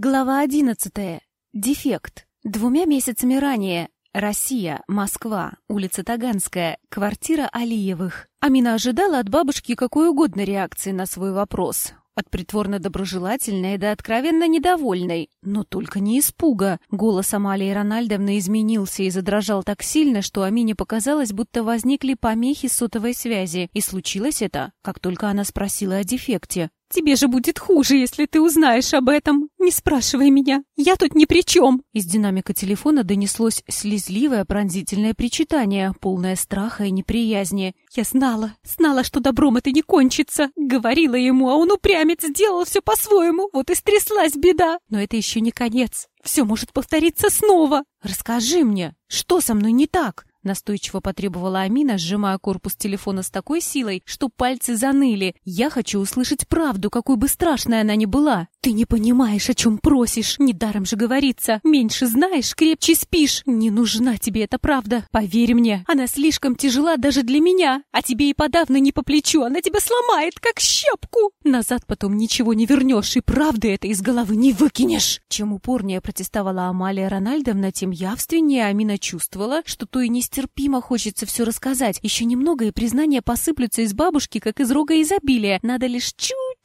Глава 11. Дефект. Двумя месяцами ранее. Россия, Москва, улица Таганская, квартира Алиевых. Амина ожидала от бабушки какой угодно реакции на свой вопрос. От притворно доброжелательной до откровенно недовольной. Но только не испуга. Голос Амалии Рональдовны изменился и задрожал так сильно, что Амине показалось, будто возникли помехи сотовой связи. И случилось это, как только она спросила о дефекте. «Тебе же будет хуже, если ты узнаешь об этом. Не спрашивай меня. Я тут ни при чем!» Из динамика телефона донеслось слезливое пронзительное причитание, полное страха и неприязни. «Я знала, знала, что добром это не кончится. Говорила ему, а он упрямец, сделал все по-своему. Вот и стряслась беда. Но это еще не конец. Все может повториться снова. Расскажи мне, что со мной не так?» Настойчиво потребовала Амина, сжимая корпус телефона с такой силой, что пальцы заныли. «Я хочу услышать правду, какой бы страшной она ни была. Ты не понимаешь, о чем просишь. Недаром же говорится. Меньше знаешь, крепче спишь. Не нужна тебе эта правда. Поверь мне, она слишком тяжела даже для меня. А тебе и подавно не по плечу. Она тебя сломает, как щепку. Назад потом ничего не вернешь, и правды это из головы не выкинешь». Чем упорнее протестовала Амалия Рональдовна, тем явственнее Амина чувствовала, что то и нестерпимо хочется все рассказать. Еще немного, и признания посыплются из бабушки, как из рога изобилия. Надо лишь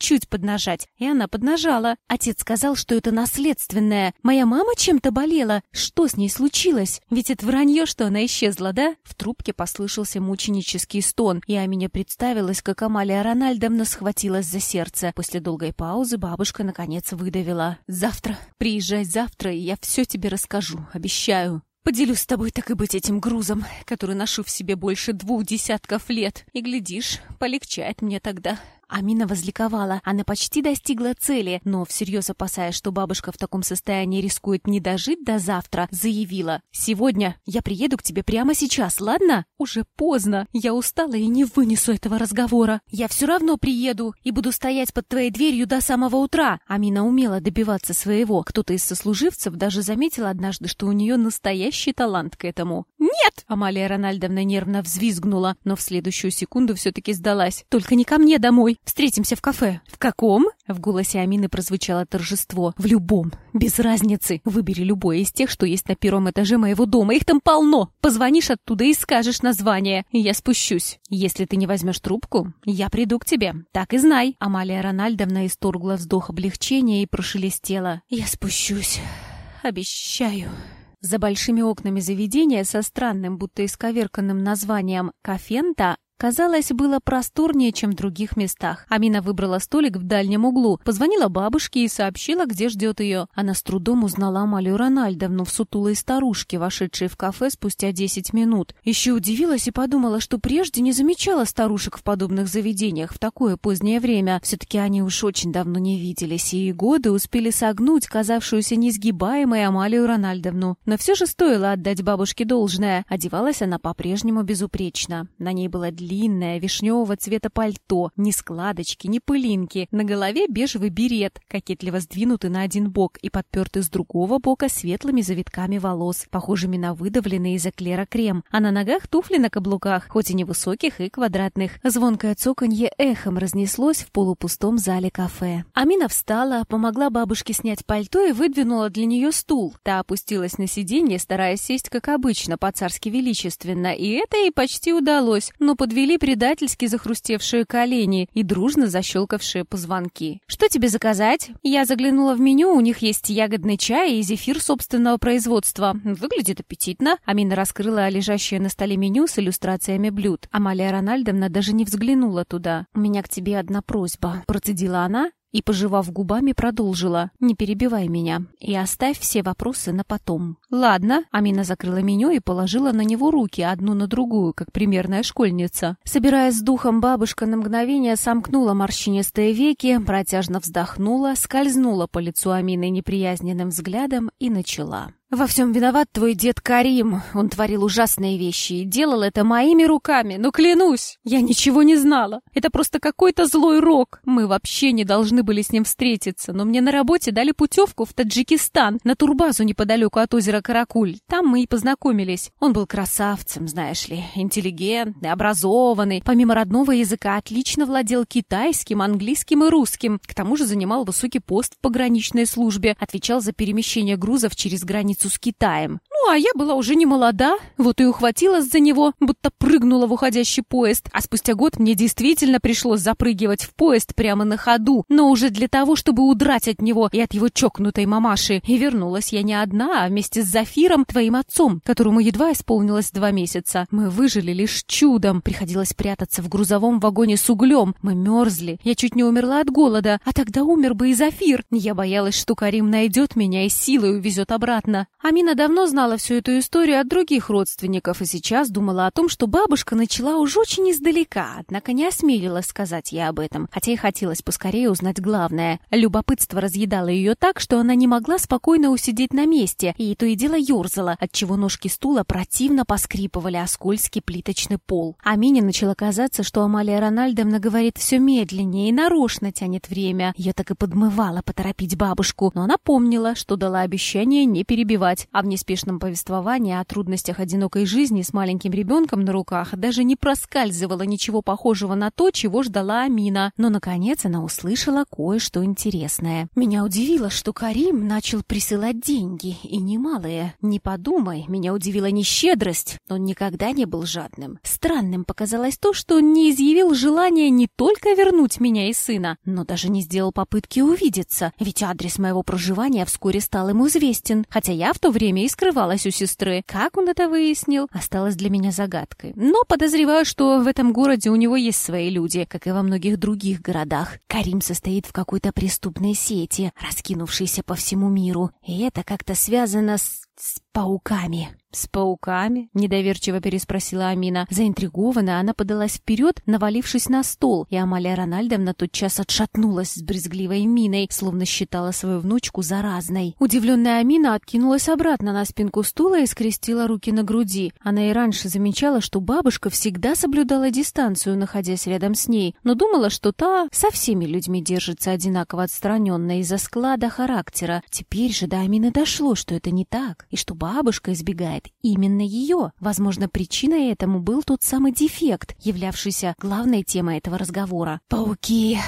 чуть-чуть поднажать. И она поднажала. Отец сказал, что это наследственное. Моя мама чем-то болела. Что с ней случилось? Ведь это вранье, что она исчезла, да? В трубке послышался мученический стон, и Амине представилось, как Амалия Рональдовна схватилась за сердце. После долгой паузы бабушка наконец выдавила. «Завтра. Приезжай завтра, и я все тебе расскажу. Обещаю». Поделюсь с тобой, так и быть, этим грузом, который ношу в себе больше двух десятков лет. И, глядишь, полегчает мне тогда. Амина возликовала. Она почти достигла цели, но, всерьез опасаясь, что бабушка в таком состоянии рискует не дожить до завтра, заявила. «Сегодня я приеду к тебе прямо сейчас, ладно? Уже поздно. Я устала и не вынесу этого разговора. Я все равно приеду и буду стоять под твоей дверью до самого утра». Амина умела добиваться своего. Кто-то из сослуживцев даже заметил однажды, что у нее настоящий талант к этому. «Нет!» Амалия Рональдовна нервно взвизгнула, но в следующую секунду все-таки сдалась. «Только не ко мне домой. Встретимся в кафе. В каком? В голосе Амины прозвучало торжество. В любом. Без разницы. Выбери любое из тех, что есть на первом этаже моего дома. Их там полно. Позвонишь оттуда и скажешь название. И я спущусь. Если ты не возьмешь трубку, я приду к тебе. Так и знай. Амалия Рональдовна исторгла вздох облегчения и прошелестела. Я спущусь. Обещаю. За большими окнами заведения со странным, будто исковерканным названием «Кафента» Казалось, было просторнее, чем в других местах. Амина выбрала столик в дальнем углу, позвонила бабушке и сообщила, где ждет ее. Она с трудом узнала Амалию Рональдовну в сутулой старушке, вошедшей в кафе спустя 10 минут. Еще удивилась и подумала, что прежде не замечала старушек в подобных заведениях в такое позднее время. Все-таки они уж очень давно не виделись, и годы успели согнуть казавшуюся несгибаемой Амалию Рональдовну. Но все же стоило отдать бабушке должное. Одевалась она по-прежнему безупречно. На ней было длинное длинное вишневого цвета пальто, ни складочки, ни пылинки, на голове бежевый берет, кокетливо сдвинутый на один бок и подпертый с другого бока светлыми завитками волос, похожими на выдавленный из эклера крем, а на ногах туфли на каблуках, хоть и невысоких и квадратных. Звонкое цоканье эхом разнеслось в полупустом зале кафе. Амина встала, помогла бабушке снять пальто и выдвинула для нее стул. Та опустилась на сиденье, стараясь сесть, как обычно, по-царски величественно, и это ей почти удалось, но подвели подвели предательски захрустевшие колени и дружно защелкавшие позвонки. «Что тебе заказать?» Я заглянула в меню, у них есть ягодный чай и зефир собственного производства. Выглядит аппетитно. Амина раскрыла лежащее на столе меню с иллюстрациями блюд. Амалия Рональдовна даже не взглянула туда. «У меня к тебе одна просьба», — процедила она и, пожевав губами, продолжила. «Не перебивай меня и оставь все вопросы на потом». «Ладно». Амина закрыла меню и положила на него руки, одну на другую, как примерная школьница. Собираясь с духом, бабушка на мгновение сомкнула морщинистые веки, протяжно вздохнула, скользнула по лицу Амины неприязненным взглядом и начала. «Во всем виноват твой дед Карим. Он творил ужасные вещи и делал это моими руками, но клянусь, я ничего не знала. Это просто какой-то злой рок. Мы вообще не должны были с ним встретиться, но мне на работе дали путевку в Таджикистан, на турбазу неподалеку от озера Каракуль. Там мы и познакомились. Он был красавцем, знаешь ли, интеллигентный, образованный. Помимо родного языка отлично владел китайским, английским и русским. К тому же занимал высокий пост в пограничной службе, отвечал за перемещение грузов через границу с Китаем. А я была уже не молода, вот и ухватилась за него, будто прыгнула в уходящий поезд. А спустя год мне действительно пришлось запрыгивать в поезд прямо на ходу, но уже для того, чтобы удрать от него и от его чокнутой мамаши. И вернулась я не одна, а вместе с Зафиром, твоим отцом, которому едва исполнилось два месяца. Мы выжили лишь чудом. Приходилось прятаться в грузовом вагоне с углем. Мы мерзли. Я чуть не умерла от голода. А тогда умер бы и Зафир. Я боялась, что Карим найдет меня и силой увезет обратно. Амина давно знала знала всю эту историю от других родственников и сейчас думала о том, что бабушка начала уж очень издалека, однако не осмелилась сказать ей об этом, хотя и хотелось поскорее узнать главное. Любопытство разъедало ее так, что она не могла спокойно усидеть на месте, и то и дело ерзала, отчего ножки стула противно поскрипывали о скользкий плиточный пол. Амине начало казаться, что Амалия Рональдовна говорит все медленнее и нарочно тянет время. Ее так и подмывало поторопить бабушку, но она помнила, что дала обещание не перебивать, а в неспешном повествования о трудностях одинокой жизни с маленьким ребенком на руках даже не проскальзывало ничего похожего на то, чего ждала Амина. Но, наконец, она услышала кое-что интересное. Меня удивило, что Карим начал присылать деньги, и немалые. Не подумай, меня удивила не щедрость. Он никогда не был жадным. Странным показалось то, что он не изъявил желания не только вернуть меня и сына, но даже не сделал попытки увидеться, ведь адрес моего проживания вскоре стал ему известен, хотя я в то время и скрывала осталась у сестры. Как он это выяснил, осталось для меня загадкой. Но подозреваю, что в этом городе у него есть свои люди, как и во многих других городах. Карим состоит в какой-то преступной сети, раскинувшейся по всему миру. И это как-то связано с... с пауками. «С пауками?» — недоверчиво переспросила Амина. Заинтригованная, она подалась вперед, навалившись на стол, и Амалия Рональдовна тотчас отшатнулась с брезгливой миной, словно считала свою внучку заразной. Удивленная Амина откинулась обратно на спинку стула и скрестила руки на груди. Она и раньше замечала, что бабушка всегда соблюдала дистанцию, находясь рядом с ней, но думала, что та со всеми людьми держится одинаково отстраненно из-за склада характера. Теперь же до Амины дошло, что это не так, и что бабушка избегает именно ее. Возможно, причиной этому был тот самый дефект, являвшийся главной темой этого разговора. «Пауки!»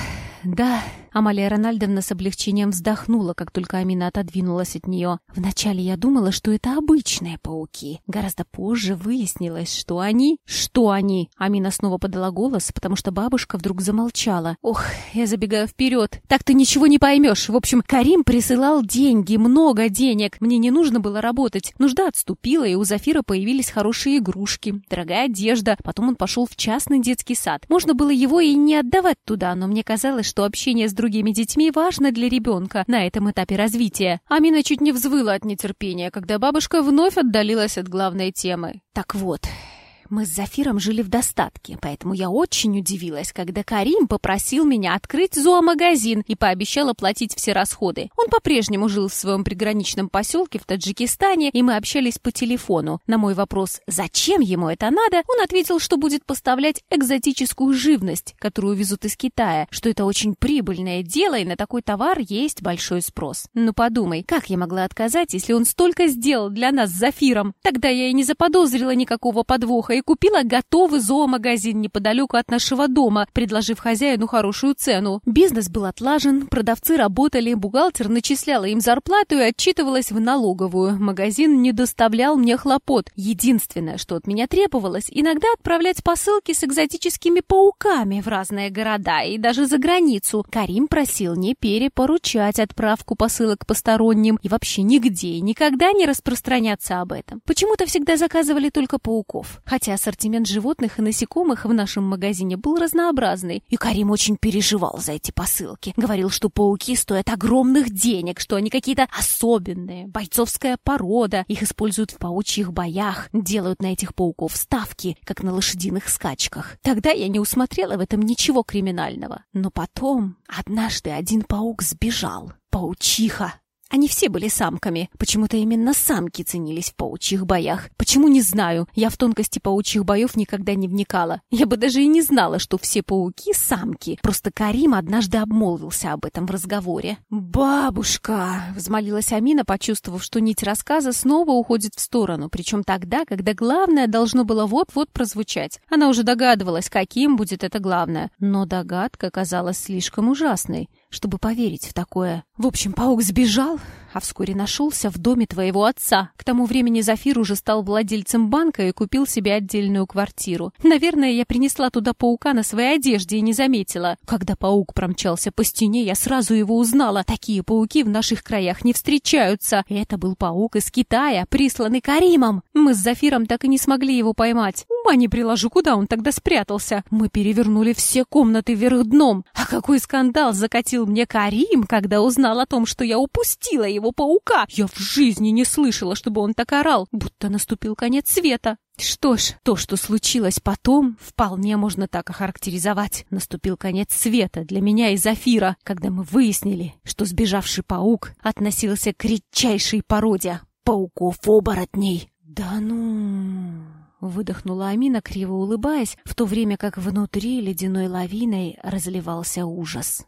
«Да», Амалия Рональдовна с облегчением вздохнула, как только Амина отодвинулась от нее. Вначале я думала, что это обычные пауки. Гораздо позже выяснилось, что они... Что они? Амина снова подала голос, потому что бабушка вдруг замолчала. Ох, я забегаю вперед. Так ты ничего не поймешь. В общем, Карим присылал деньги, много денег. Мне не нужно было работать. Нужда отступила, и у Зафира появились хорошие игрушки, дорогая одежда. Потом он пошел в частный детский сад. Можно было его и не отдавать туда, но мне казалось, что общение с другими другими детьми важно для ребенка на этом этапе развития. Амина чуть не взвыла от нетерпения, когда бабушка вновь отдалилась от главной темы. Так вот, мы с Зафиром жили в достатке, поэтому я очень удивилась, когда Карим попросил меня открыть зоомагазин и пообещал оплатить все расходы. Он по-прежнему жил в своем приграничном поселке в Таджикистане, и мы общались по телефону. На мой вопрос, зачем ему это надо, он ответил, что будет поставлять экзотическую живность, которую везут из Китая, что это очень прибыльное дело, и на такой товар есть большой спрос. Ну подумай, как я могла отказать, если он столько сделал для нас с Зафиром? Тогда я и не заподозрила никакого подвоха, и купила готовый зоомагазин неподалеку от нашего дома, предложив хозяину хорошую цену. Бизнес был отлажен, продавцы работали, бухгалтер начисляла им зарплату и отчитывалась в налоговую. Магазин не доставлял мне хлопот. Единственное, что от меня требовалось, иногда отправлять посылки с экзотическими пауками в разные города и даже за границу. Карим просил не перепоручать отправку посылок посторонним и вообще нигде никогда не распространяться об этом. Почему-то всегда заказывали только пауков. Хотя хотя ассортимент животных и насекомых в нашем магазине был разнообразный. И Карим очень переживал за эти посылки. Говорил, что пауки стоят огромных денег, что они какие-то особенные, бойцовская порода. Их используют в паучьих боях, делают на этих пауков ставки, как на лошадиных скачках. Тогда я не усмотрела в этом ничего криминального. Но потом однажды один паук сбежал. Паучиха Они все были самками. Почему-то именно самки ценились в паучьих боях. Почему, не знаю. Я в тонкости паучьих боев никогда не вникала. Я бы даже и не знала, что все пауки — самки. Просто Карим однажды обмолвился об этом в разговоре. «Бабушка!» — взмолилась Амина, почувствовав, что нить рассказа снова уходит в сторону. Причем тогда, когда главное должно было вот-вот прозвучать. Она уже догадывалась, каким будет это главное. Но догадка казалась слишком ужасной чтобы поверить в такое. В общем, паук сбежал, а вскоре нашелся в доме твоего отца. К тому времени Зафир уже стал владельцем банка и купил себе отдельную квартиру. Наверное, я принесла туда паука на своей одежде и не заметила. Когда паук промчался по стене, я сразу его узнала. Такие пауки в наших краях не встречаются. Это был паук из Китая, присланный Каримом. Мы с Зафиром так и не смогли его поймать. Ума не приложу, куда он тогда спрятался. Мы перевернули все комнаты вверх дном. А какой скандал закатил мне Карим, когда узнал о том, что я упустила его его паука. Я в жизни не слышала, чтобы он так орал, будто наступил конец света. Что ж, то, что случилось потом, вполне можно так охарактеризовать. Наступил конец света для меня и Зафира, когда мы выяснили, что сбежавший паук относился к редчайшей породе пауков-оборотней. Да ну... Выдохнула Амина, криво улыбаясь, в то время как внутри ледяной лавиной разливался ужас.